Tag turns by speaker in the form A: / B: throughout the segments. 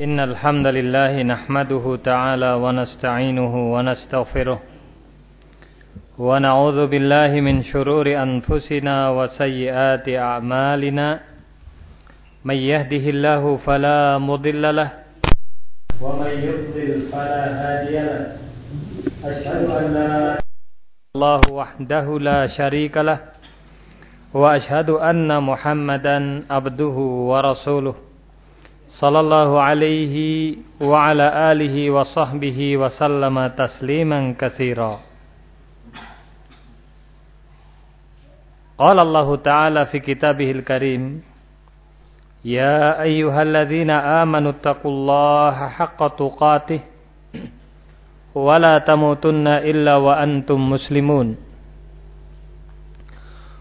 A: إن الحمد لله نحمده تعالى ونستعينه ونستغفره ونعوذ بالله من شرور أنفسنا وسيئات أعمالنا من يهده الله فلا مضل له ومن يضلل فلا هادي له أشهد أن لا الله وحده لا شريك له وأشهد أن محمدا عبده ورسوله sallallahu alaihi wa ala alihi wa sahbihi wa sallama tasliman katsira. Qala Allah Ta'ala fi kitabihil karim Ya ayyuhalladzina amanu taqullaha haqqa tuqatih wa la tamutunna illa wa antum muslimun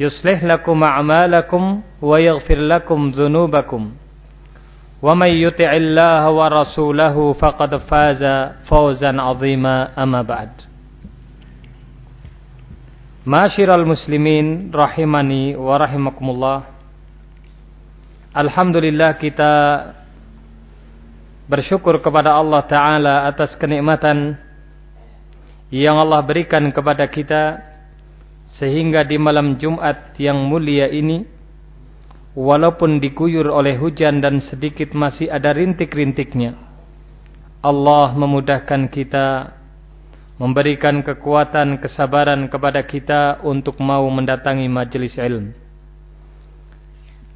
A: يصلح لكم أعمالكم ويغفر لكم ذنوبكم. ومن يطع الله ورسوله فقد فاز فوزا عظيما أما بعد. معاشر المسلمين رحمني ورحمكم الله الحمد لله كتاب bersyukur kepada Allah Ta'ala atas kenikmatan yang Allah berikan kepada kita kita sehingga di malam Jumat yang mulia ini walaupun diguyur oleh hujan dan sedikit masih ada rintik-rintiknya Allah memudahkan kita memberikan kekuatan, kesabaran kepada kita untuk mau mendatangi majelis ilmu.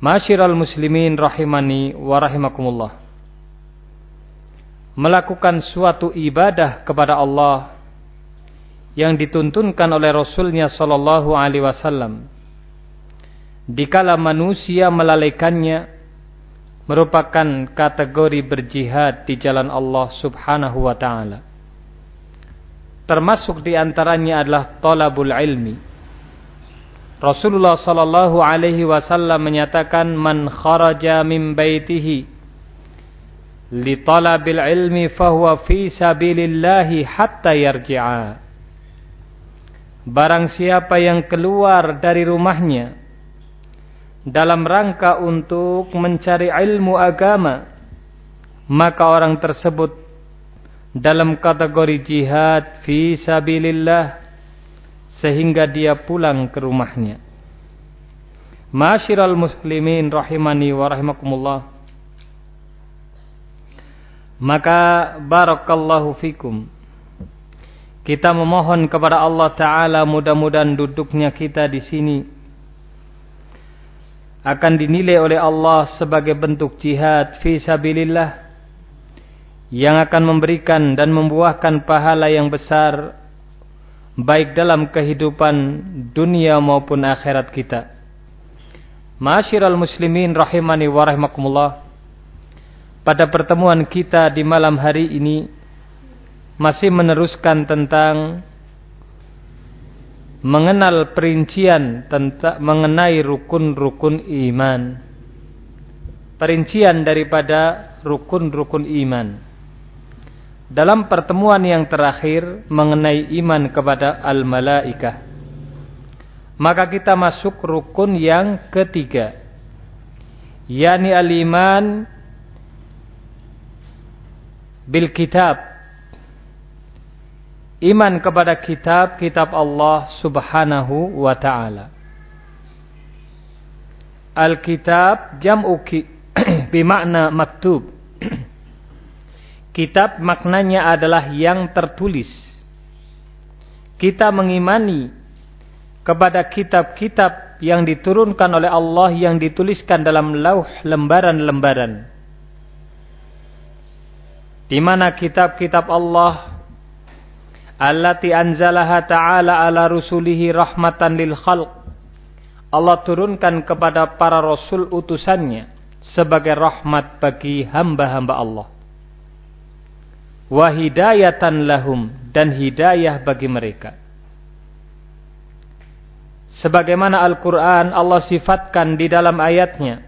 A: Masyiral muslimin rahimani wa rahimakumullah. Melakukan suatu ibadah kepada Allah yang dituntunkan oleh Rasulnya sallallahu alaihi wasallam. Dikala manusia melalaikannya merupakan kategori berjihad di jalan Allah subhanahu wa ta'ala termasuk di antaranya adalah talabul ilmi. Rasulullah sallallahu alaihi wasallam menyatakan man kharaja min baitihi li talabil ilmi fahuwa fi sabilillah hatta yarji'a. Barang siapa yang keluar dari rumahnya dalam rangka untuk mencari ilmu agama maka orang tersebut dalam kategori jihad fi sabilillah sehingga dia pulang ke rumahnya. Masyiral muslimin rahimani wa rahimakumullah. Maka barakallahu fikum. Kita memohon kepada Allah taala mudah-mudahan duduknya kita di sini akan dinilai oleh Allah sebagai bentuk jihad fi sabilillah yang akan memberikan dan membuahkan pahala yang besar baik dalam kehidupan dunia maupun akhirat kita. Masyiral muslimin rahimani wa rahimakumullah. Pada pertemuan kita di malam hari ini masih meneruskan tentang mengenal perincian tentang mengenai rukun-rukun iman. Perincian daripada rukun-rukun iman dalam pertemuan yang terakhir mengenai iman kepada al-malaikah. Maka kita masuk rukun yang ketiga. yakni al-iman bil kitab. Iman kepada kitab, kitab Allah subhanahu wa ta'ala. Al-kitab jam'u bimakna maktub Kitab maknanya adalah yang tertulis. Kita mengimani kepada kitab-kitab yang diturunkan oleh Allah yang dituliskan dalam lauh lembaran-lembaran. Di mana kitab-kitab Allah allati anzalaha ta'ala ala rusulihi rahmatan lil khalq Allah turunkan kepada para rasul utusannya sebagai rahmat bagi hamba-hamba Allah. Wahidayatan lahum dan hidayah bagi mereka. Sebagaimana Al-Quran Allah sifatkan di dalam ayatnya.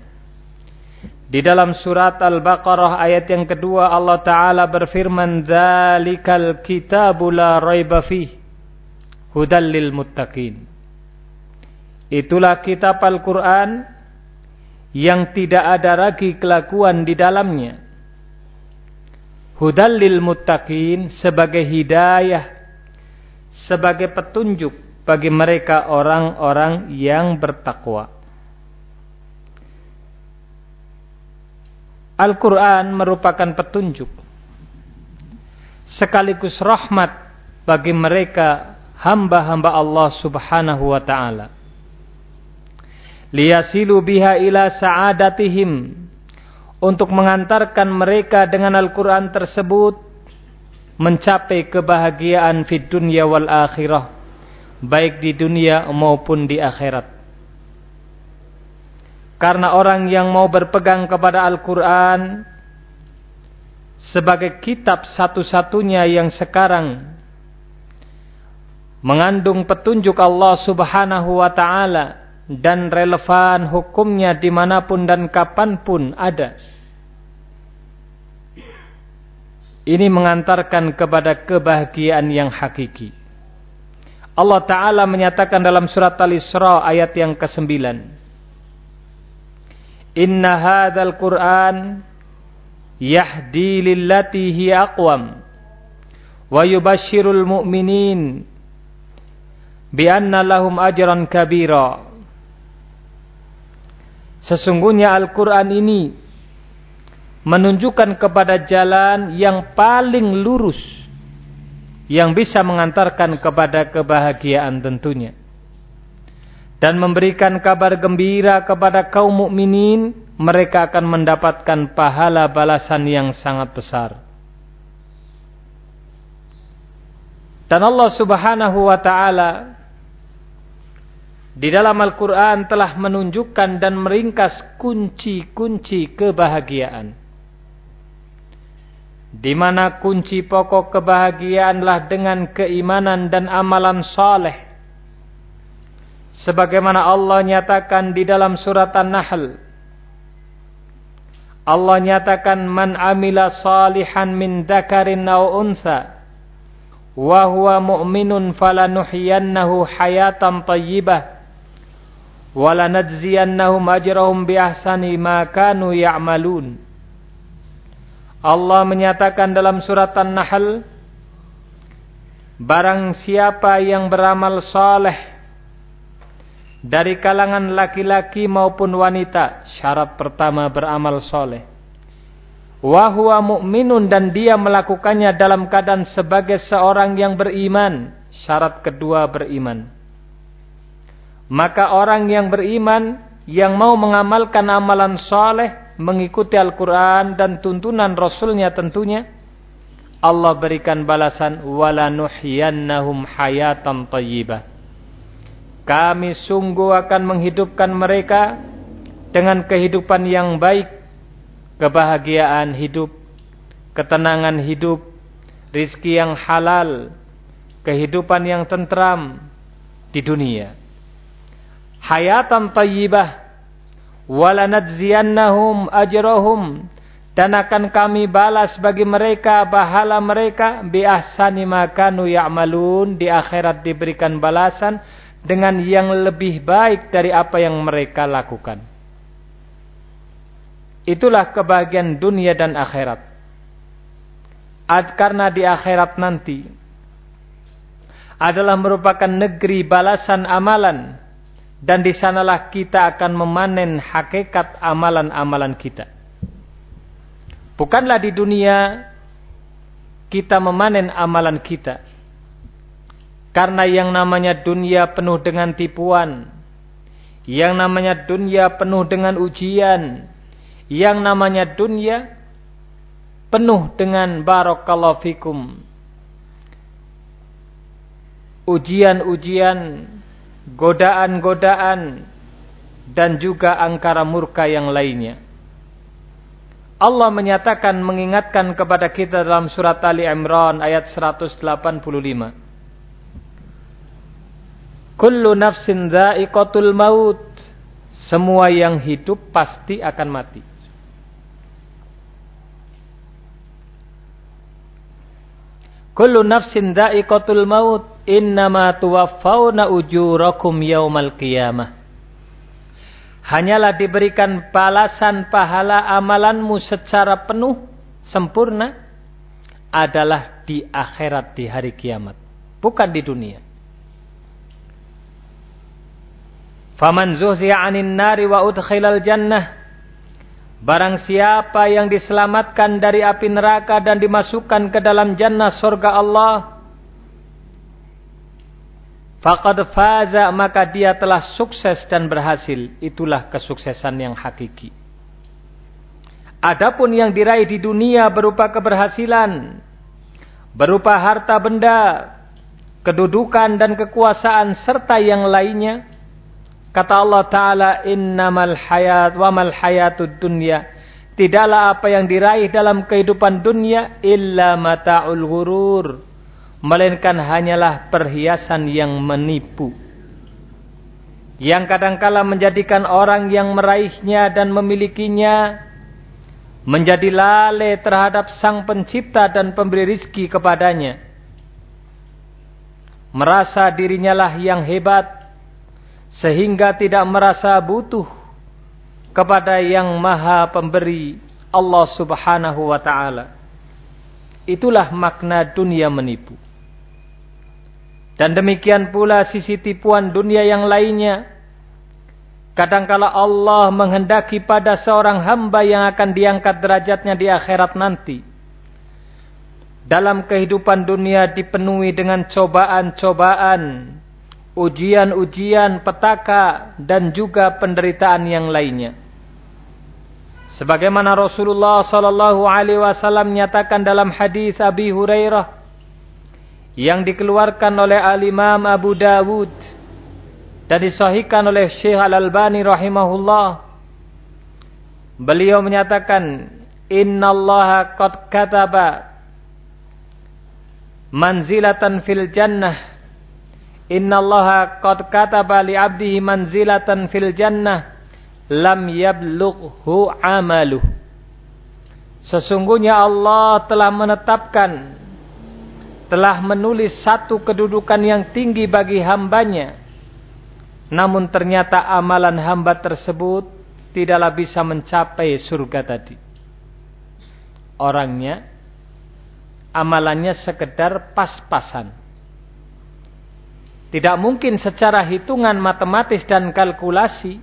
A: Di dalam surat Al-Baqarah ayat yang kedua Allah Ta'ala berfirman Zalikal kitabu la raiba fih Hudallil muttaqin. Itulah kitab Al-Quran Yang tidak ada lagi kelakuan di dalamnya. Hudallil muttaqin Sebagai hidayah Sebagai petunjuk Bagi mereka orang-orang yang bertakwa Al-Quran merupakan petunjuk sekaligus rahmat bagi mereka hamba-hamba Allah subhanahu wa ta'ala. Liyasilu biha ila sa'adatihim untuk mengantarkan mereka dengan Al-Quran tersebut mencapai kebahagiaan di dunia wal akhirah baik di dunia maupun di akhirat. Karena orang yang mau berpegang kepada Al-Quran sebagai kitab satu-satunya yang sekarang mengandung petunjuk Allah subhanahu wa ta'ala dan relevan hukumnya di mana pun dan kapan pun ada. Ini mengantarkan kepada kebahagiaan yang hakiki. Allah Ta'ala menyatakan dalam surat Al-Isra ayat yang ke-9. Inna hadzal Qur'an yahdi lillati hi aqwam wa yubashshirul mu'minin bi anna lahum ajran kabira. Sesungguhnya Al-Qur'an ini menunjukkan kepada jalan yang paling lurus yang bisa mengantarkan kepada kebahagiaan tentunya dan memberikan kabar gembira kepada kaum mukminin, mereka akan mendapatkan pahala balasan yang sangat besar. Dan Allah Subhanahu wa taala di dalam Al-Qur'an telah menunjukkan dan meringkas kunci-kunci kebahagiaan. Di mana kunci pokok kebahagiaanlah dengan keimanan dan amalan saleh sebagaimana Allah nyatakan di dalam surat An-Nahl. Allah nyatakan man amila salihan min dzakarin aw untha wa huwa mu'minun falanuhyiyannahu hayatan thayyibah wa lanajziyannahum ajrahum bi ahsani ma kanu ya'malun. Allah menyatakan dalam surat An-Nahl Barang siapa yang beramal saleh dari kalangan laki-laki maupun wanita. Syarat pertama beramal soleh. Wahwa mu'minun dan dia melakukannya dalam keadaan sebagai seorang yang beriman. Syarat kedua beriman. Maka orang yang beriman yang mau mengamalkan amalan soleh mengikuti Al-Quran dan tuntunan Rasulnya tentunya. Allah berikan balasan wala nuhyiyannahum hayatan tayyibah kami sungguh akan menghidupkan mereka dengan kehidupan yang baik, kebahagiaan hidup, ketenangan hidup, rizki yang halal, kehidupan yang tentram di dunia. Hayatan tayyibah, walanadziyannahum ajrahum, dan akan kami balas bagi mereka bahala mereka bi ahsani ma kanu ya'malun di akhirat diberikan balasan dengan yang lebih baik dari apa yang mereka lakukan. Itulah kebahagiaan dunia dan akhirat. Ad, karena di akhirat nanti adalah merupakan negeri balasan amalan dan di sanalah kita akan memanen hakikat amalan-amalan kita. Bukanlah di dunia kita memanen amalan kita karena yang namanya dunia penuh dengan tipuan. Yang namanya dunia penuh dengan ujian. Yang namanya dunia penuh dengan barakallahu fikum. Ujian-ujian, godaan-godaan, dan juga angkara murka yang lainnya. Allah menyatakan mengingatkan kepada kita dalam surat Ali Imran ayat 185. Kullu nafsin dha'iqatul maut. Semua yang hidup pasti akan mati. Kullu nafsin dha'iqatul maut innama tuwaffawna ujurakum yaumal qiyamah. Hanyalah diberikan balasan pahala amalanmu secara penuh, sempurna, adalah di akhirat di hari kiamat. Bukan di dunia. Faman zuhziya 'anin nari wa udkhilal jannah Barang siapa yang diselamatkan dari api neraka dan dimasukkan ke dalam jannah surga Allah, faqad faza maka dia telah sukses dan berhasil. Itulah kesuksesan yang hakiki. Adapun yang diraih di dunia berupa keberhasilan, berupa harta benda, kedudukan dan kekuasaan serta yang lainnya, Kata Allah Ta'ala, Innamal hayat wa mal hayatud dunya. Tidaklah apa yang diraih dalam kehidupan dunia illa mata'ul ghurur. Melainkan hanyalah perhiasan yang menipu. Yang kadangkala menjadikan orang yang meraihnya dan memilikinya menjadi lalai terhadap sang pencipta dan pemberi rizki kepadanya. Merasa dirinya lah yang hebat sehingga tidak merasa butuh kepada yang maha pemberi Allah subhanahu wa ta'ala. Itulah makna dunia menipu. Dan demikian pula sisi tipuan dunia yang lainnya. Kadangkala Allah menghendaki pada seorang hamba yang akan diangkat derajatnya di akhirat nanti. Dalam kehidupan dunia dipenuhi dengan cobaan-cobaan ujian-ujian, petaka dan juga penderitaan yang lainnya. Sebagaimana Rasulullah sallallahu alaihi wasallam menyatakan dalam hadis Abi Hurairah yang dikeluarkan oleh Al-Imam Abu Dawud dan disahihkan oleh Syekh Al-Albani rahimahullah. Beliau menyatakan, "Innallaha qad kataba manzilatan fil jannah Innallaha qad kataba li 'abdihi manzilatan fil jannah lam yablughu 'amaluh. Sesungguhnya Allah telah menetapkan telah menulis satu kedudukan yang tinggi bagi hambanya. Namun ternyata amalan hamba tersebut tidaklah bisa mencapai surga tadi. Orangnya amalannya sekedar pas-pasan tidak mungkin secara hitungan matematis dan kalkulasi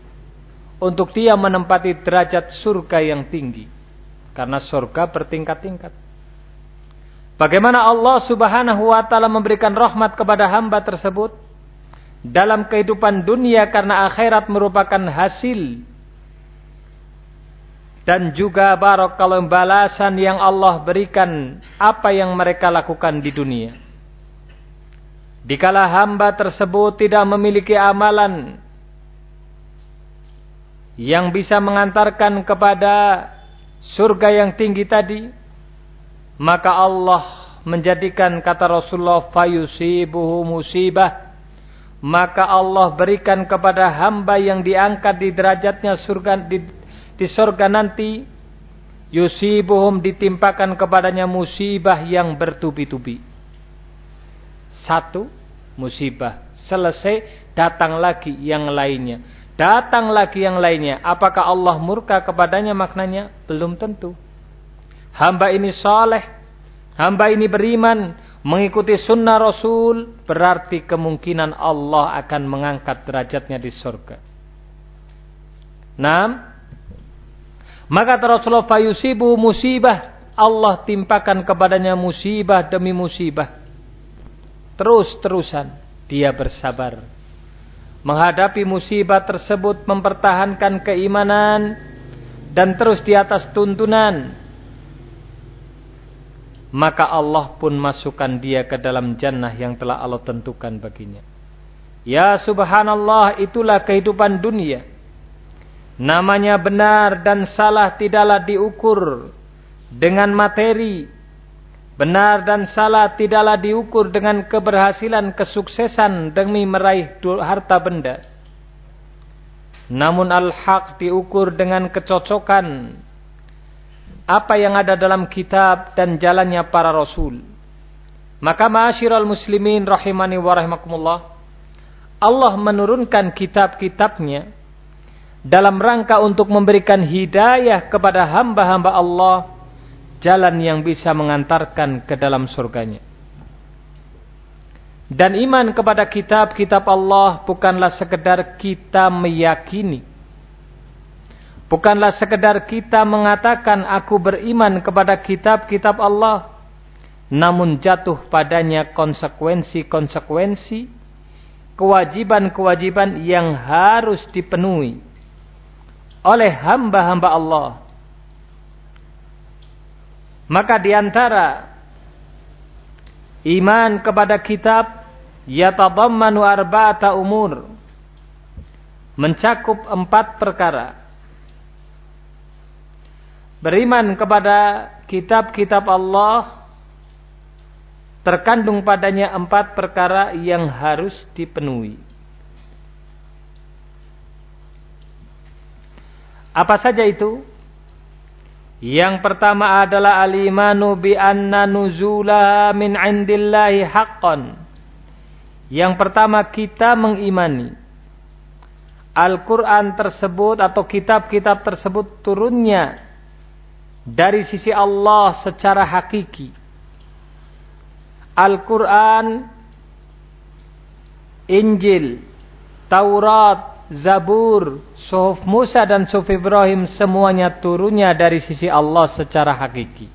A: untuk dia menempati derajat surga yang tinggi. Karena surga bertingkat-tingkat. Bagaimana Allah subhanahu wa ta'ala memberikan rahmat kepada hamba tersebut. Dalam kehidupan dunia karena akhirat merupakan hasil. Dan juga barok kalau balasan yang Allah berikan apa yang mereka lakukan di dunia. Dikala hamba tersebut tidak memiliki amalan yang bisa mengantarkan kepada surga yang tinggi tadi, maka Allah menjadikan kata Rasulullah fayusibuhu musibah. Maka Allah berikan kepada hamba yang diangkat di derajatnya surga di, di surga nanti yusibuhum ditimpakan kepadanya musibah yang bertubi-tubi satu musibah. Selesai, datang lagi yang lainnya. Datang lagi yang lainnya. Apakah Allah murka kepadanya maknanya? Belum tentu. Hamba ini soleh. Hamba ini beriman. Mengikuti sunnah Rasul. Berarti kemungkinan Allah akan mengangkat derajatnya di surga. Enam. Maka Rasulullah fayusibu musibah. Allah timpakan kepadanya musibah demi musibah Terus-terusan dia bersabar. Menghadapi musibah tersebut mempertahankan keimanan dan terus di atas tuntunan. Maka Allah pun masukkan dia ke dalam jannah yang telah Allah tentukan baginya. Ya subhanallah itulah kehidupan dunia. Namanya benar dan salah tidaklah diukur dengan materi. Benar dan salah tidaklah diukur dengan keberhasilan, kesuksesan demi meraih harta benda. Namun al-haq diukur dengan kecocokan apa yang ada dalam kitab dan jalannya para rasul. Maka ma'asyiral muslimin rahimani wa rahimakumullah. Allah menurunkan kitab-kitabnya dalam rangka untuk memberikan hidayah kepada hamba-hamba Allah jalan yang bisa mengantarkan ke dalam surganya. Dan iman kepada kitab-kitab Allah bukanlah sekedar kita meyakini. Bukanlah sekedar kita mengatakan aku beriman kepada kitab-kitab Allah namun jatuh padanya konsekuensi-konsekuensi, kewajiban-kewajiban yang harus dipenuhi oleh hamba-hamba Allah. Maka di antara iman kepada kitab yatadammanu arba'ata umur mencakup empat perkara. Beriman kepada kitab-kitab Allah terkandung padanya empat perkara yang harus dipenuhi. Apa saja itu? Yang pertama adalah al-imanu bi anna nuzulaha min indillahi haqqan. Yang pertama kita mengimani Al-Quran tersebut atau kitab-kitab tersebut turunnya dari sisi Allah secara hakiki Al-Quran, Injil, Taurat, Zabur, Suhuf Musa dan Suhuf Ibrahim semuanya turunnya dari sisi Allah secara hakiki.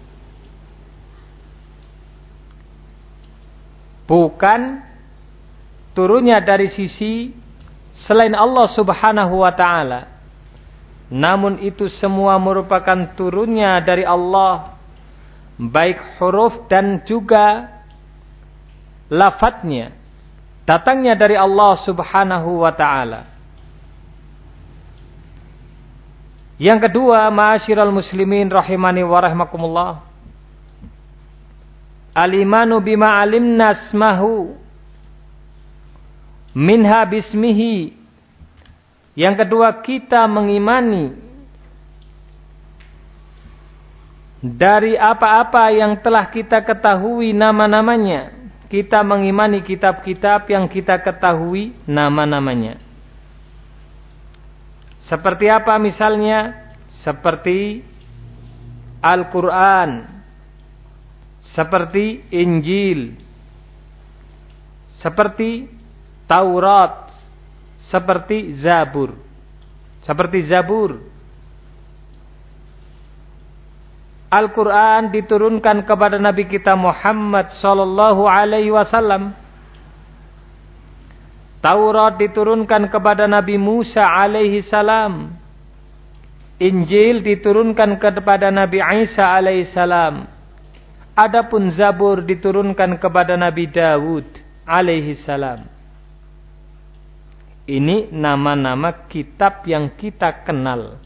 A: Bukan turunnya dari sisi selain Allah subhanahu wa ta'ala. Namun itu semua merupakan turunnya dari Allah. Baik huruf dan juga lafadznya datangnya dari Allah Subhanahu wa taala. Yang kedua, ma'asyiral muslimin rahimani wa rahimakumullah. Al-imanu bima alimna asmahu minha bismihi. Yang kedua, kita mengimani dari apa-apa yang telah kita ketahui nama-namanya kita mengimani kitab-kitab yang kita ketahui nama-namanya. Seperti apa misalnya? Seperti Al-Quran. Seperti Injil. Seperti Taurat. Seperti Zabur. Seperti Zabur Al-Quran diturunkan kepada Nabi kita Muhammad sallallahu alaihi wasallam. Taurat diturunkan kepada Nabi Musa alaihi salam. Injil diturunkan kepada Nabi Isa alaihi salam. Adapun Zabur diturunkan kepada Nabi Dawud alaihi salam. Ini nama-nama kitab yang kita kenal.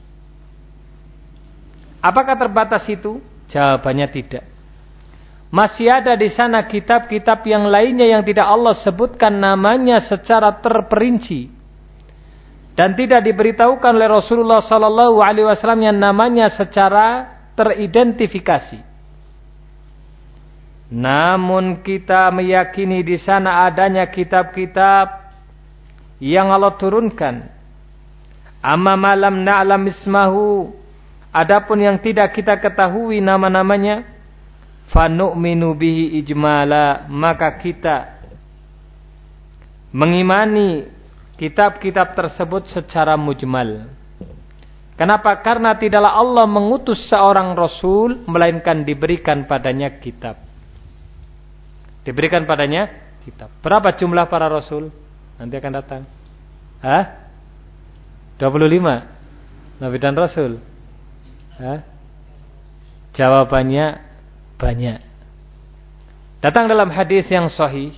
A: Apakah terbatas itu? Jawabannya tidak. Masih ada di sana kitab-kitab yang lainnya yang tidak Allah sebutkan namanya secara terperinci dan tidak diberitahukan oleh Rasulullah sallallahu alaihi wasallam yang namanya secara teridentifikasi. Namun kita meyakini di sana adanya kitab-kitab yang Allah turunkan. Amma malam na'lam ismahu Adapun yang tidak kita ketahui nama-namanya, fanu'minu bihi ijmala, maka kita mengimani kitab-kitab tersebut secara mujmal. Kenapa? Karena tidaklah Allah mengutus seorang rasul melainkan diberikan padanya kitab. Diberikan padanya kitab. Berapa jumlah para rasul? Nanti akan datang. Hah? 25 Nabi dan Rasul Hah? Jawabannya banyak. Datang dalam hadis yang sahih.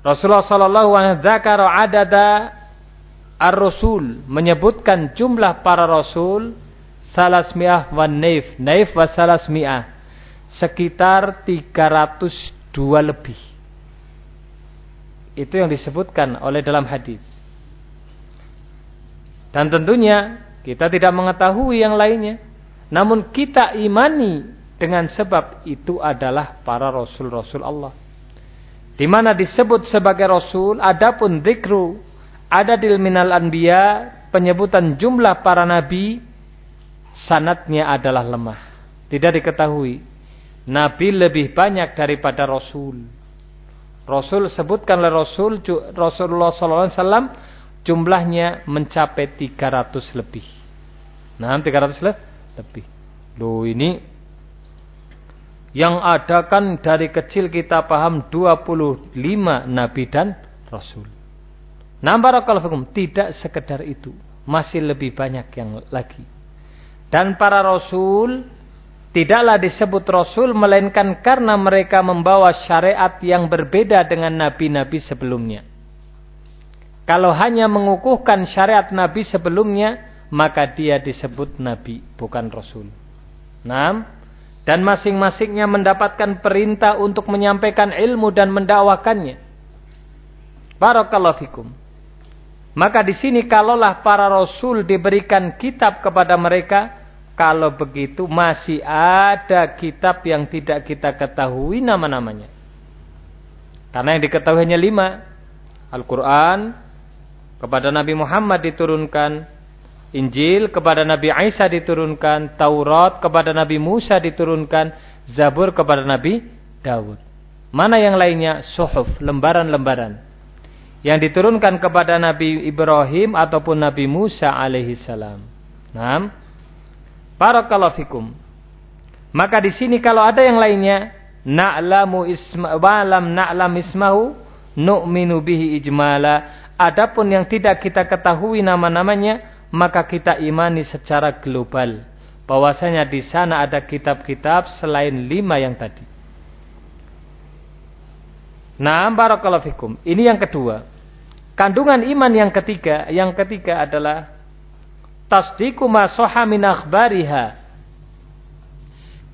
A: Rasulullah sallallahu alaihi wasallam adada Ar-Rasul menyebutkan jumlah para rasul salasmi'ah wa naif, naif wa salasmi'ah sekitar 302 lebih. Itu yang disebutkan oleh dalam hadis. Dan tentunya kita tidak mengetahui yang lainnya. Namun kita imani dengan sebab itu adalah para rasul-rasul Allah. Di mana disebut sebagai rasul, adapun dzikru ada di minal anbiya penyebutan jumlah para nabi sanatnya adalah lemah. Tidak diketahui. Nabi lebih banyak daripada Rasul. Rasul sebutkan oleh Rasul Rasulullah SAW jumlahnya mencapai 300 lebih. Nah, 300 lebih. Loh ini yang ada kan dari kecil kita paham 25 nabi dan rasul. Nah, barakallahu tidak sekedar itu, masih lebih banyak yang lagi. Dan para rasul tidaklah disebut rasul melainkan karena mereka membawa syariat yang berbeda dengan nabi-nabi sebelumnya. Kalau hanya mengukuhkan syariat nabi sebelumnya, maka dia disebut nabi, bukan rasul. Nah, dan masing-masingnya mendapatkan perintah untuk menyampaikan ilmu dan mendakwakannya. Barakallahu fikum. Maka di sini kalaulah para rasul diberikan kitab kepada mereka, kalau begitu masih ada kitab yang tidak kita ketahui nama-namanya. Karena yang diketahui hanya lima. Al-Quran kepada Nabi Muhammad diturunkan. Injil kepada Nabi Isa diturunkan. Taurat kepada Nabi Musa diturunkan. Zabur kepada Nabi Dawud. Mana yang lainnya? Suhuf, lembaran-lembaran. Yang diturunkan kepada Nabi Ibrahim ataupun Nabi Musa alaihi salam. Nah, Barakallahu fikum. Maka di sini kalau ada yang lainnya, na'lamu isma walam na'lam ismahu nu'minu bihi ijmala. Adapun yang tidak kita ketahui nama-namanya, maka kita imani secara global. Bahwasanya di sana ada kitab-kitab selain lima yang tadi. Nah, barakallahu fikum. Ini yang kedua. Kandungan iman yang ketiga, yang ketiga adalah tasdiku ma min akhbariha.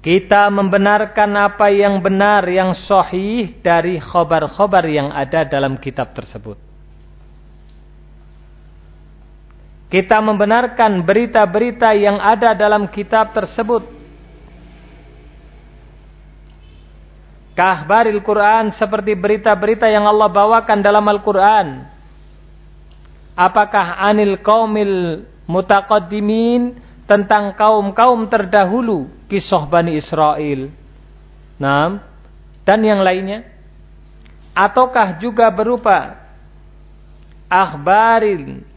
A: Kita membenarkan apa yang benar, yang sahih dari khobar-khobar yang ada dalam kitab tersebut. Kita membenarkan berita-berita yang ada dalam kitab tersebut. Kahbaril Quran seperti berita-berita yang Allah bawakan dalam Al-Quran. Apakah anil qaumil mutaqaddimin tentang kaum-kaum terdahulu kisah Bani Israel. Nah, dan yang lainnya ataukah juga berupa akhbarin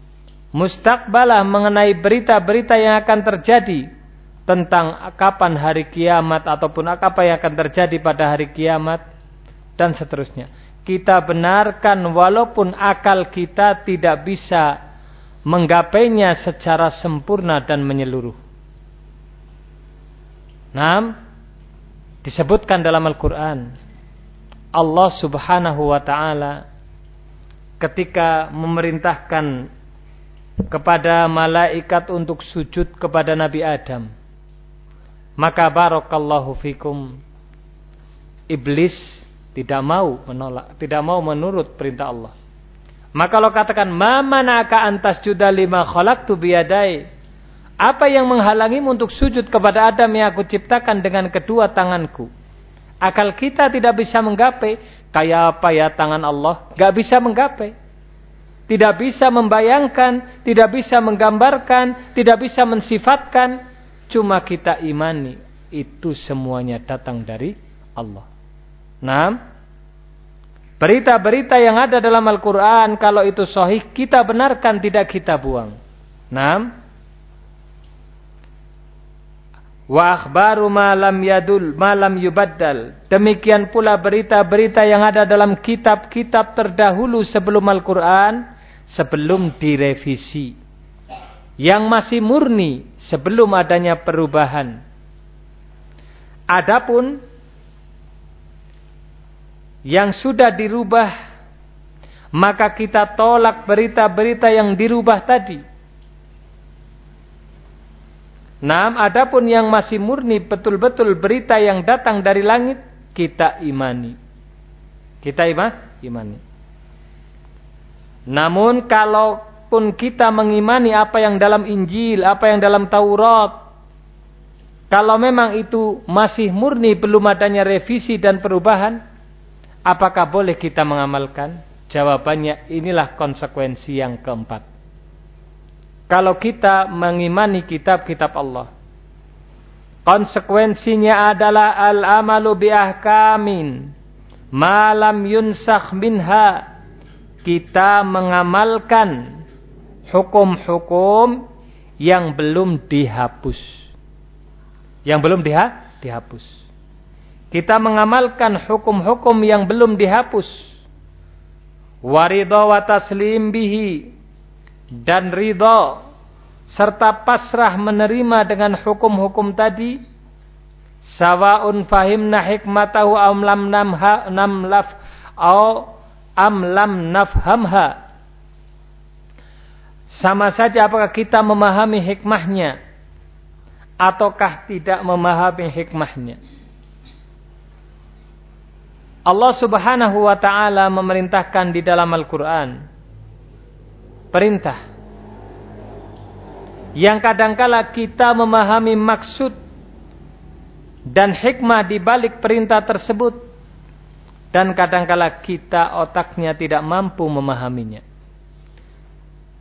A: mustaqbalah mengenai berita-berita yang akan terjadi tentang kapan hari kiamat ataupun apa yang akan terjadi pada hari kiamat dan seterusnya. Kita benarkan walaupun akal kita tidak bisa menggapainya secara sempurna dan menyeluruh. Nam disebutkan dalam Al-Quran Allah subhanahu wa ta'ala ketika memerintahkan kepada malaikat untuk sujud kepada Nabi Adam maka barakallahu fikum iblis tidak mau menolak tidak mau menurut perintah Allah maka kalau katakan mamanaka antas juda lima tu biyadai. Apa yang menghalangimu untuk sujud kepada Adam yang aku ciptakan dengan kedua tanganku? Akal kita tidak bisa menggapai. Kayak apa ya tangan Allah? Gak bisa menggapai. Tidak bisa membayangkan, tidak bisa menggambarkan, tidak bisa mensifatkan. Cuma kita imani. Itu semuanya datang dari Allah. Nah, Berita-berita yang ada dalam Al-Quran, kalau itu sahih, kita benarkan, tidak kita buang. Nam. Wa akhbaru malam yadul, malam yubaddal. Demikian pula berita-berita yang ada dalam kitab-kitab terdahulu sebelum Al-Quran, sebelum direvisi. Yang masih murni sebelum adanya perubahan. Adapun yang sudah dirubah maka kita tolak berita-berita yang dirubah tadi. Nah, adapun yang masih murni betul-betul berita yang datang dari langit, kita imani. Kita imah, imani. Namun kalaupun kita mengimani apa yang dalam Injil, apa yang dalam Taurat, kalau memang itu masih murni belum adanya revisi dan perubahan, apakah boleh kita mengamalkan? Jawabannya inilah konsekuensi yang keempat kalau kita mengimani kitab-kitab Allah. Konsekuensinya adalah al-amalu bi malam yunsakh minha. Kita mengamalkan hukum-hukum yang belum dihapus. Yang belum diha dihapus. Kita mengamalkan hukum-hukum yang belum dihapus. Waridha wa taslim bihi dan ridha serta pasrah menerima dengan hukum-hukum tadi sawaun fahimna hikmatahu am lam namha nam laf au am lam nafhamha sama saja apakah kita memahami hikmahnya ataukah tidak memahami hikmahnya Allah Subhanahu wa taala memerintahkan di dalam Al-Qur'an perintah. Yang kadangkala kita memahami maksud dan hikmah di balik perintah tersebut dan kadangkala kita otaknya tidak mampu memahaminya.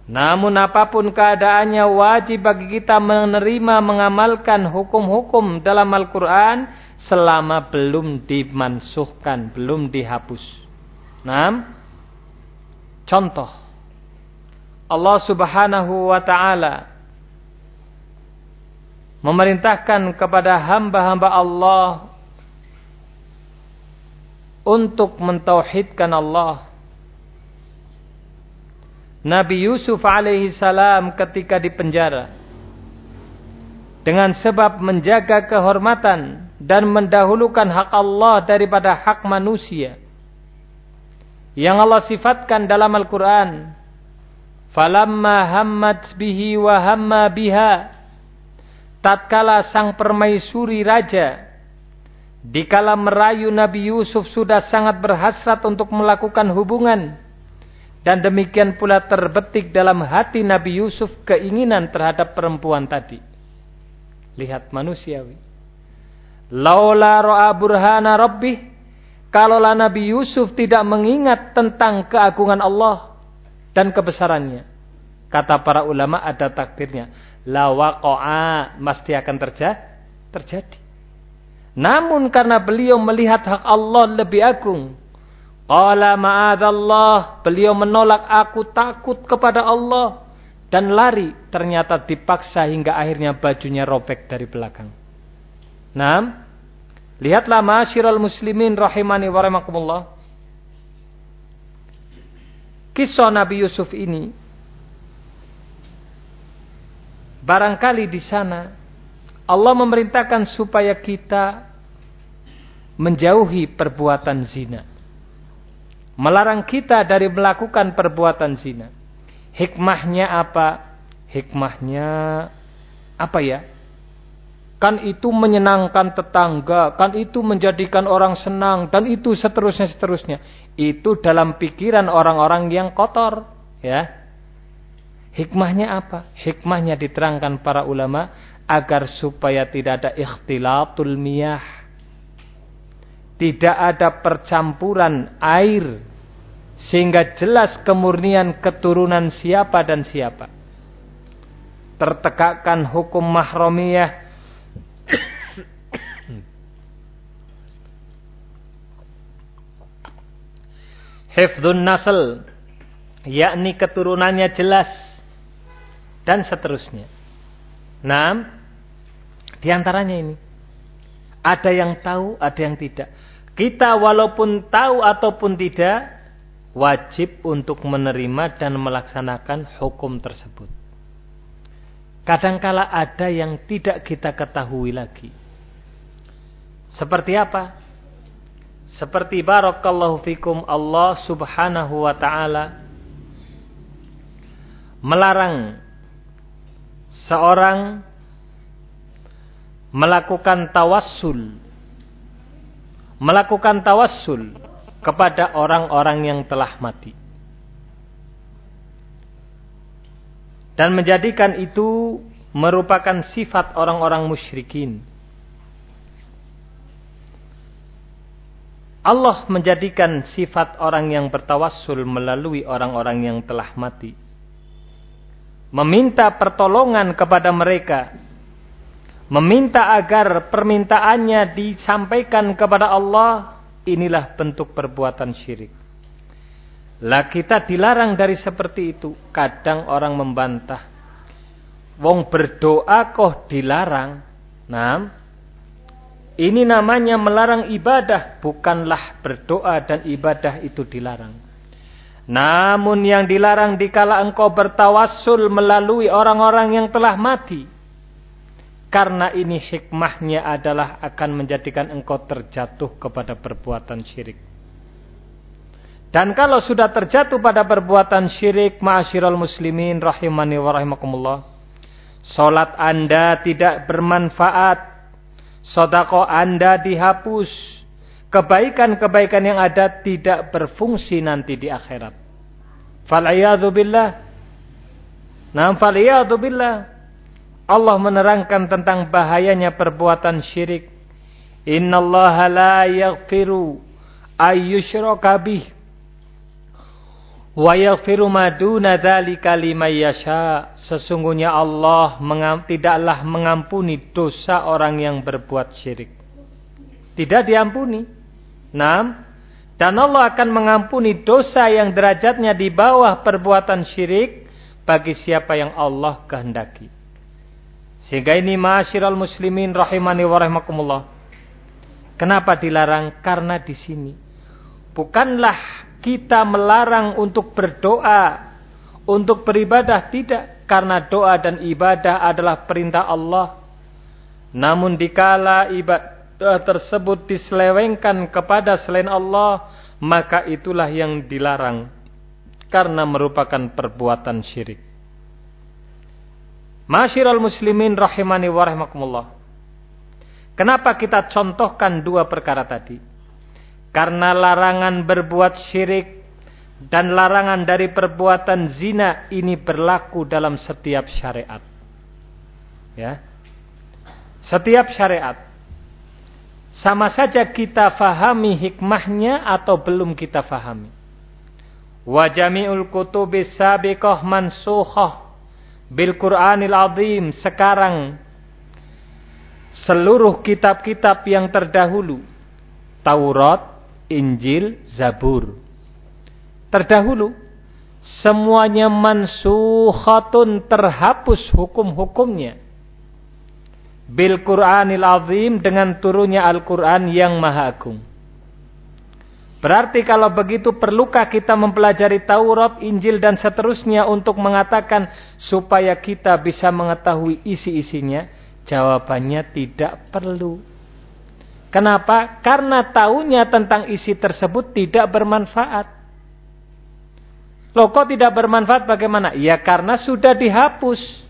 A: Namun apa pun keadaannya wajib bagi kita menerima mengamalkan hukum-hukum dalam Al-Quran selama belum dimansuhkan, belum dihapus. Nah, contoh Allah Subhanahu wa taala memerintahkan kepada hamba-hamba Allah untuk mentauhidkan Allah. Nabi Yusuf alaihi salam ketika di penjara dengan sebab menjaga kehormatan dan mendahulukan hak Allah daripada hak manusia yang Allah sifatkan dalam Al-Qur'an Falamma hammat bihi wa hamma biha. Tatkala sang permaisuri raja dikala merayu Nabi Yusuf sudah sangat berhasrat untuk melakukan hubungan dan demikian pula terbetik dalam hati Nabi Yusuf keinginan terhadap perempuan tadi. Lihat manusiawi. Laula ra'a burhana rabbih kalaulah Nabi Yusuf tidak mengingat tentang keagungan Allah dan kebesarannya. Kata para ulama ada takdirnya. La waqa'a mesti akan terja terjadi. Namun karena beliau melihat hak Allah lebih agung. Qala ma'adallah. Beliau menolak aku takut kepada Allah. Dan lari ternyata dipaksa hingga akhirnya bajunya robek dari belakang. Nah, lihatlah masyiral muslimin rahimani wa rahimakumullah. Kisah Nabi Yusuf ini barangkali di sana Allah memerintahkan supaya kita menjauhi perbuatan zina. Melarang kita dari melakukan perbuatan zina. Hikmahnya apa? Hikmahnya apa ya? Kan itu menyenangkan tetangga, kan itu menjadikan orang senang, dan itu seterusnya seterusnya itu dalam pikiran orang-orang yang kotor ya hikmahnya apa hikmahnya diterangkan para ulama agar supaya tidak ada ikhtilatul miyah. Tidak ada percampuran air sehingga jelas kemurnian keturunan siapa dan siapa. Tertegakkan hukum mahromiyah hifdun nasl yakni keturunannya jelas dan seterusnya. Nah, di antaranya ini ada yang tahu, ada yang tidak. Kita walaupun tahu ataupun tidak wajib untuk menerima dan melaksanakan hukum tersebut. Kadangkala ada yang tidak kita ketahui lagi. Seperti apa? seperti barakallahu fikum Allah Subhanahu wa taala melarang seorang melakukan tawassul melakukan tawassul kepada orang-orang yang telah mati dan menjadikan itu merupakan sifat orang-orang musyrikin Allah menjadikan sifat orang yang bertawassul melalui orang-orang yang telah mati. Meminta pertolongan kepada mereka. Meminta agar permintaannya disampaikan kepada Allah. Inilah bentuk perbuatan syirik. Lah kita dilarang dari seperti itu. Kadang orang membantah. Wong berdoa kok dilarang. Nah, ini namanya melarang ibadah, bukanlah berdoa dan ibadah itu dilarang. Namun yang dilarang dikala engkau bertawassul melalui orang-orang yang telah mati. Karena ini hikmahnya adalah akan menjadikan engkau terjatuh kepada perbuatan syirik. Dan kalau sudah terjatuh pada perbuatan syirik, ma'asyiral muslimin rahimani wa rahimakumullah. Salat Anda tidak bermanfaat Sodako anda dihapus. Kebaikan-kebaikan yang ada tidak berfungsi nanti di akhirat. Fal'iyadu billah. Nah, fal'iyadu billah. Allah menerangkan tentang bahayanya perbuatan syirik. Inna Allah la yaghfiru ayyushraka bih Wa yaghfiru ma duna dzalika liman yasha. Sesungguhnya Allah mengam, tidaklah mengampuni dosa orang yang berbuat syirik. Tidak diampuni. Naam. Dan Allah akan mengampuni dosa yang derajatnya di bawah perbuatan syirik bagi siapa yang Allah kehendaki. Sehingga ini ma'asyiral muslimin rahimani wa rahimakumullah. Kenapa dilarang? Karena di sini bukanlah kita melarang untuk berdoa, untuk beribadah tidak, karena doa dan ibadah adalah perintah Allah. Namun dikala ibadah tersebut diselewengkan kepada selain Allah, maka itulah yang dilarang karena merupakan perbuatan syirik. Masyiral muslimin rahimani wa. Kenapa kita contohkan dua perkara tadi? Karena larangan berbuat syirik dan larangan dari perbuatan zina ini berlaku dalam setiap syariat. Ya. Setiap syariat. Sama saja kita fahami hikmahnya atau belum kita fahami. Wa jami'ul kutubis sabiqah mansukhah bil Qur'anil azim. Sekarang seluruh kitab-kitab yang terdahulu Taurat, Injil, Zabur. Terdahulu semuanya mansuhatun terhapus hukum-hukumnya. Bil Qur'anil Azim dengan turunnya Al-Qur'an yang Maha Agung. Berarti kalau begitu perlukah kita mempelajari Taurat, Injil dan seterusnya untuk mengatakan supaya kita bisa mengetahui isi-isinya? Jawabannya tidak perlu. Kenapa? Karena tahunya tentang isi tersebut tidak bermanfaat. Loh kok tidak bermanfaat bagaimana? Ya karena sudah dihapus.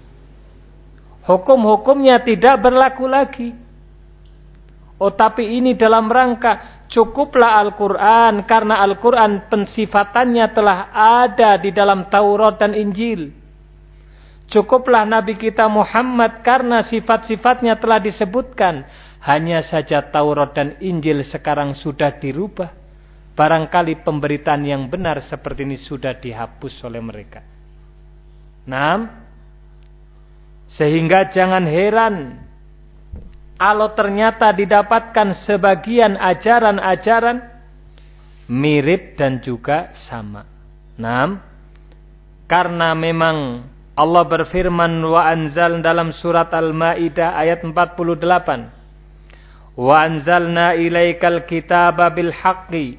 A: Hukum-hukumnya tidak berlaku lagi. Oh tapi ini dalam rangka cukuplah Al-Quran. Karena Al-Quran pensifatannya telah ada di dalam Taurat dan Injil. Cukuplah Nabi kita Muhammad karena sifat-sifatnya telah disebutkan hanya saja Taurat dan Injil sekarang sudah dirubah. Barangkali pemberitaan yang benar seperti ini sudah dihapus oleh mereka. Nah, sehingga jangan heran kalau ternyata didapatkan sebagian ajaran-ajaran mirip dan juga sama. Nah, karena memang Allah berfirman wa anzal dalam surat Al-Maidah ayat 48 Wa anzalna ilaikal kitaba bil haqqi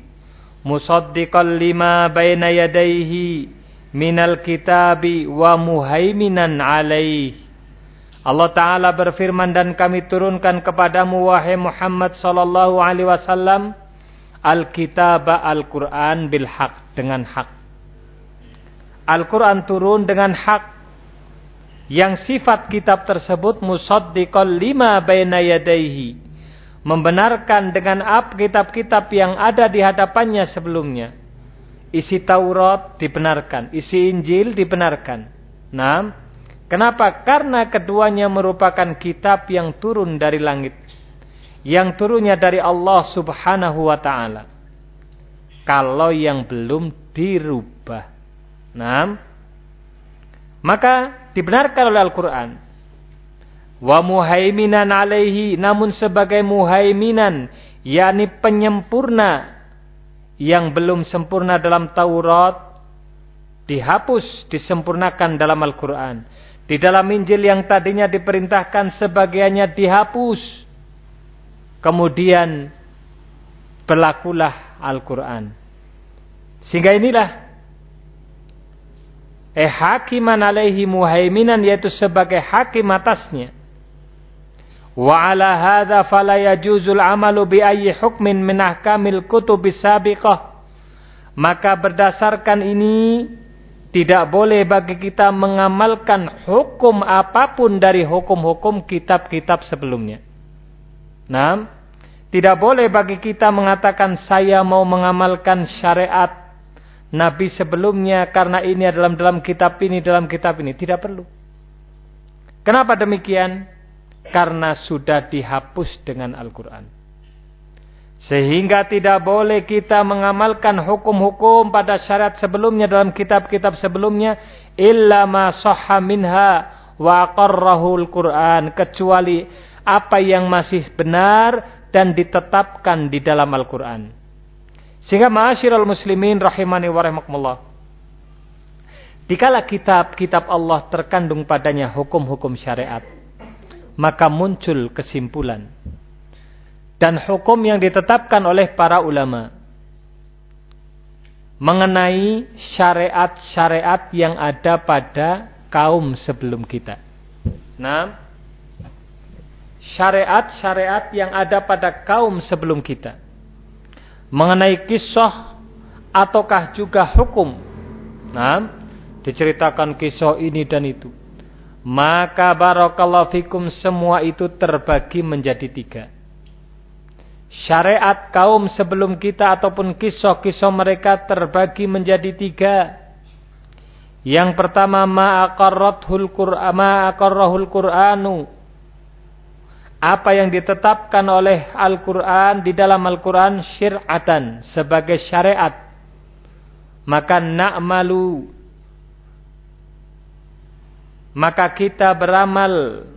A: musaddiqan lima baina yadayhi minal kitabi wa muhaiminan alaih. Allah Ta'ala berfirman dan kami turunkan kepadamu wahai Muhammad sallallahu alaihi wasallam al-kitab al-Quran bil haq dengan hak. Al-Quran turun dengan hak. Yang sifat kitab tersebut musaddiqal lima baina yadaihi. Membenarkan dengan ap kitab-kitab yang ada di hadapannya sebelumnya. Isi Taurat dibenarkan, isi Injil dibenarkan. Nah, kenapa? Karena keduanya merupakan kitab yang turun dari langit. Yang turunnya dari Allah subhanahu wa ta'ala. Kalau yang belum dirubah. Nah, maka dibenarkan oleh Al-Quran. Wa muhaiminan alaihi, namun sebagai muhaiminan, yakni penyempurna yang belum sempurna dalam Taurat, dihapus, disempurnakan dalam Al-Quran. Di dalam Injil yang tadinya diperintahkan sebagiannya dihapus. Kemudian berlakulah Al-Quran. Sehingga inilah eh hakiman alaihi muhaiminan yaitu sebagai hakim atasnya wa ala hadza fala yajuzul amalu bi ayyi hukmin min ahkamil kutubis sabiqah maka berdasarkan ini tidak boleh bagi kita mengamalkan hukum apa pun dari hukum-hukum kitab-kitab sebelumnya. Nah, tidak boleh bagi kita mengatakan saya mau mengamalkan syariat Nabi sebelumnya karena ini adalah dalam kitab ini, dalam kitab ini. Tidak perlu. Kenapa demikian? Karena sudah dihapus dengan Al-Quran. Sehingga tidak boleh kita mengamalkan hukum-hukum pada syariat sebelumnya dalam kitab-kitab sebelumnya. Illa ma soha minha wa qarrahul Quran. Kecuali apa yang masih benar dan ditetapkan di dalam Al-Quran. Sehingga ma'asyiral muslimin rahimani wa rahimakumullah. Dikala kitab-kitab Allah terkandung padanya hukum-hukum syariat, maka muncul kesimpulan dan hukum yang ditetapkan oleh para ulama mengenai syariat-syariat yang ada pada kaum sebelum kita. Nah, syariat-syariat yang ada pada kaum sebelum kita mengenai kisah ataukah juga hukum. Nah, diceritakan kisah ini dan itu. Maka barakallahu fikum semua itu terbagi menjadi tiga. Syariat kaum sebelum kita ataupun kisah-kisah mereka terbagi menjadi tiga. Yang pertama ma'aqarrathul Qur'an ma'aqarrahul Qur'anu. Apa yang ditetapkan oleh Al-Quran di dalam Al-Quran syir'atan sebagai syariat. Maka na'malu. Maka kita beramal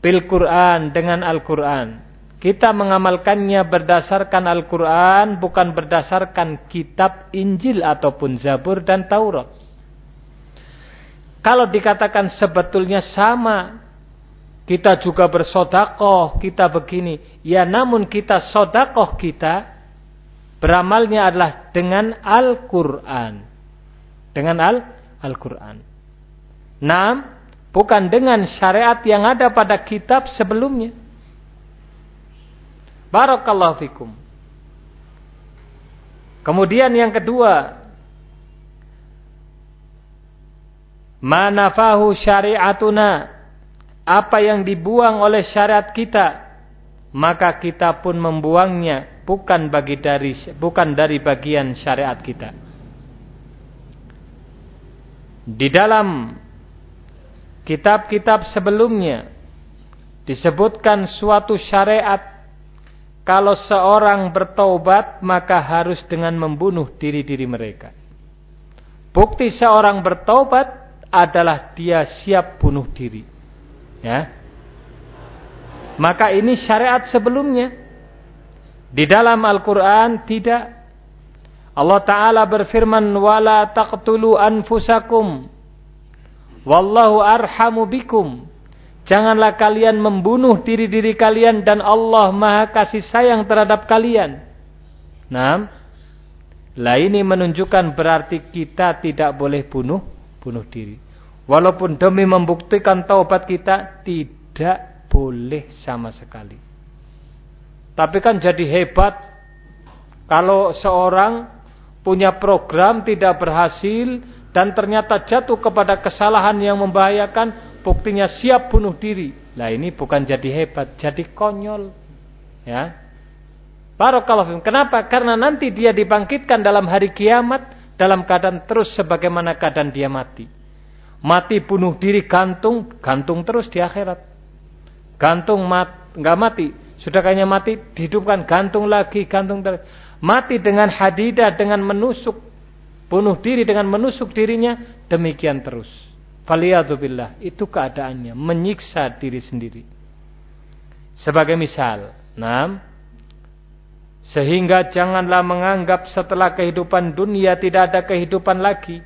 A: bil Quran dengan Al-Quran kita mengamalkannya berdasarkan Al-Quran bukan berdasarkan kitab Injil ataupun Zabur dan Taurat kalau dikatakan sebetulnya sama kita juga bersodakoh, kita begini. Ya namun kita sodakoh kita, beramalnya adalah dengan Al-Quran. Dengan Al-Quran. Al nah, bukan dengan syariat yang ada pada kitab sebelumnya. Barakallahu fikum. Kemudian yang kedua, manafahu syariatuna apa yang dibuang oleh syariat kita maka kita pun membuangnya bukan bagi dari bukan dari bagian syariat kita di dalam kitab-kitab sebelumnya disebutkan suatu syariat kalau seorang bertobat maka harus dengan membunuh diri-diri mereka. Bukti seorang bertobat adalah dia siap bunuh diri. Ya. Maka ini syariat sebelumnya. Di dalam Al-Qur'an tidak Allah taala berfirman wala taqtulu anfusakum wallahu arhamu bikum Janganlah kalian membunuh diri-diri kalian dan Allah maha kasih sayang terhadap kalian. Nah, lah ini menunjukkan berarti kita tidak boleh bunuh bunuh diri. Walaupun demi membuktikan taubat kita tidak boleh sama sekali. Tapi kan jadi hebat Kalau seorang punya program tidak berhasil dan ternyata jatuh kepada kesalahan yang membahayakan, buktinya siap bunuh diri. Lah ini bukan jadi hebat, jadi konyol. Ya. Barakallahu Kenapa? Karena nanti dia dibangkitkan dalam hari kiamat dalam keadaan terus sebagaimana keadaan dia mati. Mati bunuh diri gantung, gantung terus di akhirat. Gantung mat, nggak mati, sudah kayaknya mati dihidupkan gantung lagi, gantung terus. Mati dengan hadidah dengan menusuk bunuh diri dengan menusuk dirinya demikian terus. Faliyadzubillah itu keadaannya menyiksa diri sendiri. Sebagai misal, nah, sehingga janganlah menganggap setelah kehidupan dunia tidak ada kehidupan lagi.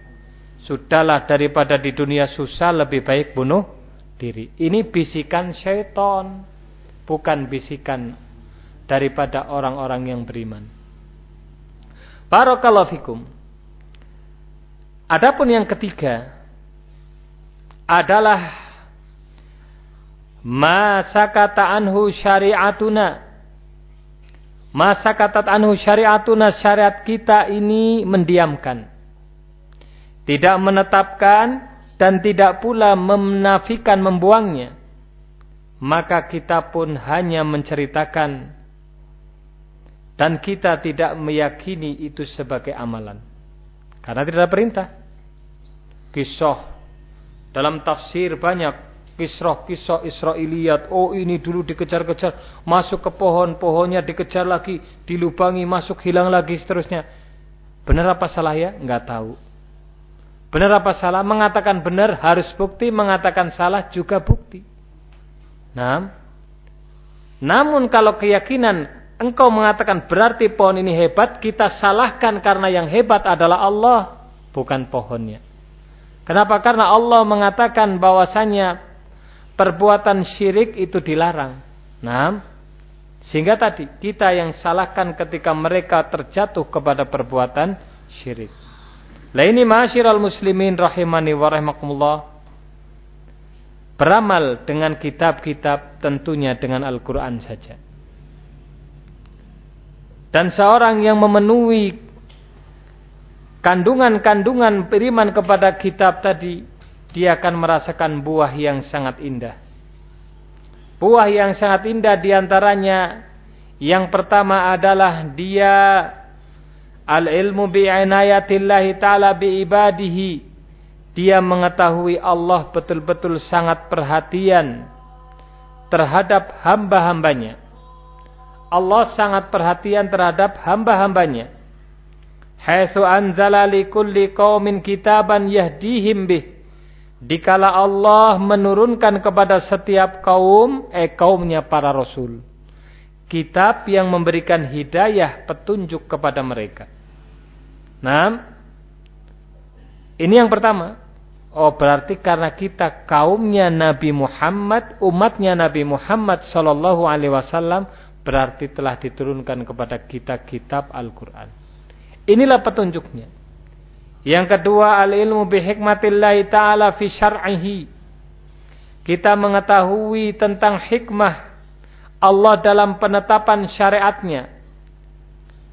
A: Sudahlah daripada di dunia susah lebih baik bunuh diri. Ini bisikan syaitan. Bukan bisikan daripada orang-orang yang beriman. Barakallahu fikum. Adapun yang ketiga adalah masa kata anhu syariatuna. Masa kata anhu syariatuna syariat kita ini mendiamkan tidak menetapkan dan tidak pula menafikan membuangnya, maka kita pun hanya menceritakan dan kita tidak meyakini itu sebagai amalan. Karena tidak ada perintah. Kisah dalam tafsir banyak kisah-kisah Israiliyat. Oh ini dulu dikejar-kejar, masuk ke pohon-pohonnya dikejar lagi, dilubangi, masuk hilang lagi seterusnya. Benar apa salah ya? Enggak tahu. Benar apa salah? Mengatakan benar harus bukti, mengatakan salah juga bukti. Nah, namun kalau keyakinan engkau mengatakan berarti pohon ini hebat, kita salahkan karena yang hebat adalah Allah, bukan pohonnya. Kenapa? Karena Allah mengatakan bahwasanya perbuatan syirik itu dilarang. Nah, sehingga tadi kita yang salahkan ketika mereka terjatuh kepada perbuatan syirik. Lah ini masyiral muslimin rahimani wa rahimakumullah. Beramal dengan kitab-kitab tentunya dengan Al-Quran saja. Dan seorang yang memenuhi kandungan-kandungan beriman kepada kitab tadi, dia akan merasakan buah yang sangat indah. Buah yang sangat indah di antaranya yang pertama adalah dia Al-ilmu bi'inayatillahi ta'ala bi'ibadihi. Dia mengetahui Allah betul-betul sangat perhatian terhadap hamba-hambanya. Allah sangat perhatian terhadap hamba-hambanya. Haitsu anzala likulli qaumin kitaban yahdihim bih. Dikala Allah menurunkan kepada setiap kaum, eh kaumnya para rasul. Kitab yang memberikan hidayah petunjuk kepada mereka. Nah, ini yang pertama. Oh, berarti karena kita kaumnya Nabi Muhammad, umatnya Nabi Muhammad sallallahu alaihi wasallam berarti telah diturunkan kepada kita kitab Al-Qur'an. Inilah petunjuknya. Yang kedua, al-ilmu bihikmatillahi ta'ala fi syar'ihi. Kita mengetahui tentang hikmah Allah dalam penetapan syariatnya.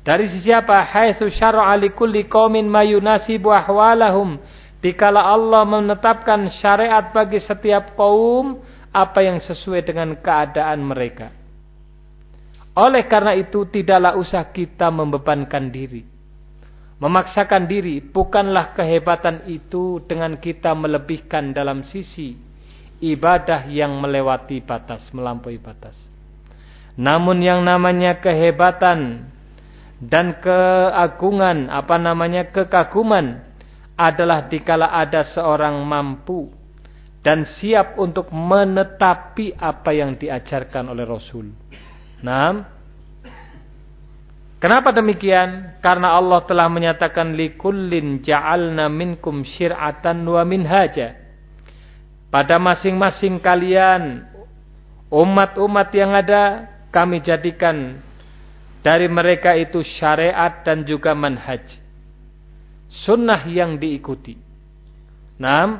A: Dari sisi apa? Haitsu syar'a likulli qaumin ma yunasibu ahwalahum. Dikala Allah menetapkan syariat bagi setiap kaum apa yang sesuai dengan keadaan mereka. Oleh karena itu tidaklah usah kita membebankan diri. Memaksakan diri bukanlah kehebatan itu dengan kita melebihkan dalam sisi ibadah yang melewati batas, melampaui batas. Namun yang namanya kehebatan dan keagungan apa namanya kekaguman adalah dikala ada seorang mampu dan siap untuk menetapi apa yang diajarkan oleh Rasul. Nah, kenapa demikian? Karena Allah telah menyatakan likullin ja'alna minkum syir'atan wa minhaja. Pada masing-masing kalian umat-umat yang ada kami jadikan dari mereka itu syariat dan juga manhaj. Sunnah yang diikuti. Nah,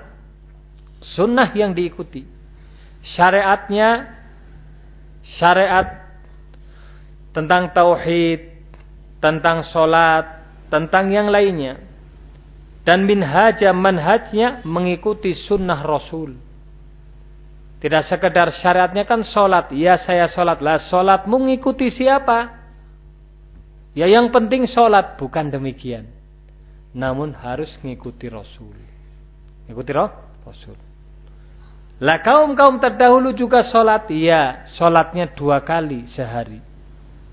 A: sunnah yang diikuti. Syariatnya, syariat tentang tauhid, tentang solat, tentang yang lainnya. Dan minhaja manhajnya mengikuti sunnah Rasul. Tidak sekedar syariatnya kan solat. Ya saya solat. Lah solat mengikuti siapa? Ya yang penting solat. Bukan demikian. Namun harus mengikuti Rasul. Mengikuti Rasul. Lah kaum-kaum terdahulu juga solat. Ya solatnya dua kali sehari.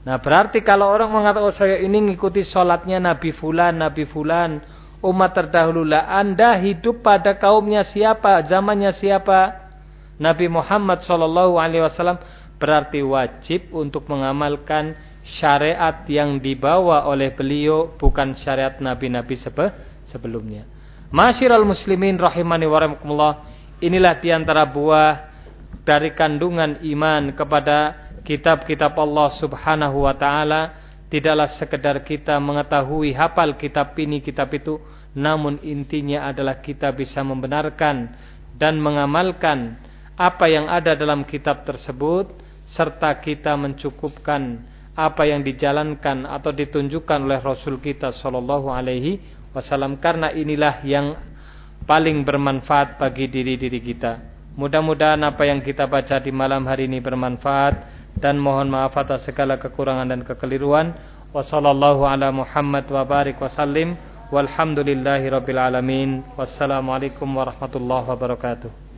A: Nah berarti kalau orang mengatakan oh, saya ini mengikuti sholatnya Nabi Fulan, Nabi Fulan, umat terdahulu lah. Anda hidup pada kaumnya siapa, zamannya siapa? Nabi Muhammad Shallallahu Alaihi Wasallam berarti wajib untuk mengamalkan syariat yang dibawa oleh beliau bukan syariat nabi-nabi sebelumnya. Masyiral muslimin rahimani wa inilah di antara buah dari kandungan iman kepada kitab-kitab Allah Subhanahu wa taala tidaklah sekedar kita mengetahui hafal kitab ini kitab itu namun intinya adalah kita bisa membenarkan dan mengamalkan apa yang ada dalam kitab tersebut serta kita mencukupkan apa yang dijalankan atau ditunjukkan oleh Rasul kita sallallahu alaihi wasallam karena inilah yang paling bermanfaat bagi diri-diri kita. Mudah-mudahan apa yang kita baca di malam hari ini bermanfaat dan mohon maaf atas segala kekurangan dan kekeliruan. Wassallallahu ala Muhammad wa barik wasallim. Walhamdulillahi rabbil alamin. Wassalamualaikum warahmatullahi wabarakatuh.